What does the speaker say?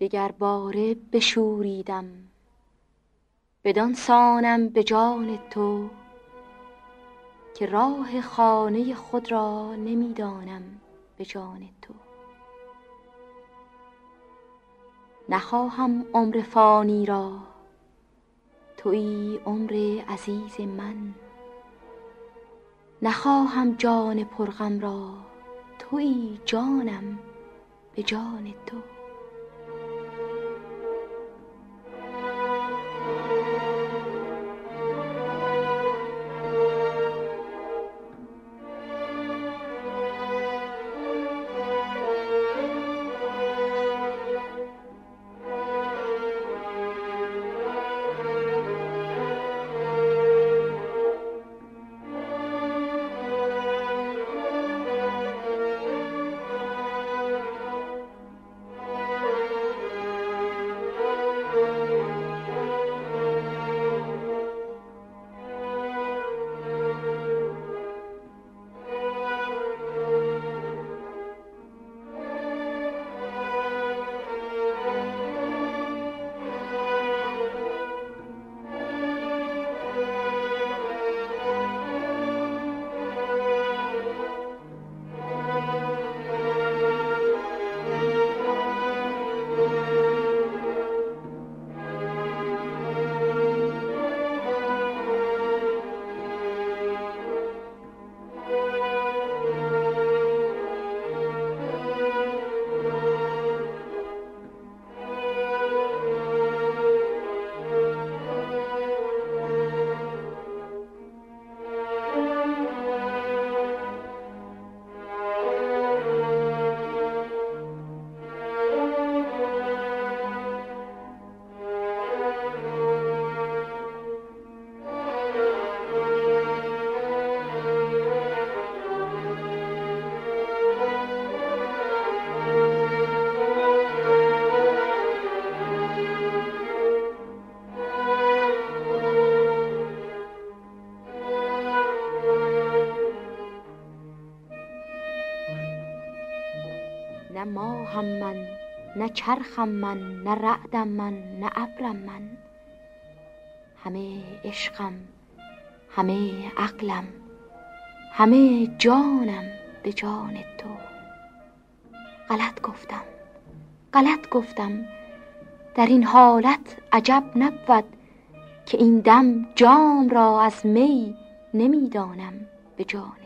دگر باره بشوریدم. بدان سانم به جان تو که راه خانه خود را نمی‌دانم به جان تو. نخواهم عمر فانی را. توی عمر عزیز من. نخواهم جان پرغم را. توی جانم به جان تو. نه ماهم من نه چرخم من نه رعدم من نه ابرم من. همه عشقم همه عقلم همه جانم به جان تو. غلط گفتم غلط گفتم. در این حالت عجب نبود که این دم جام را از می نمی‌دانم به جان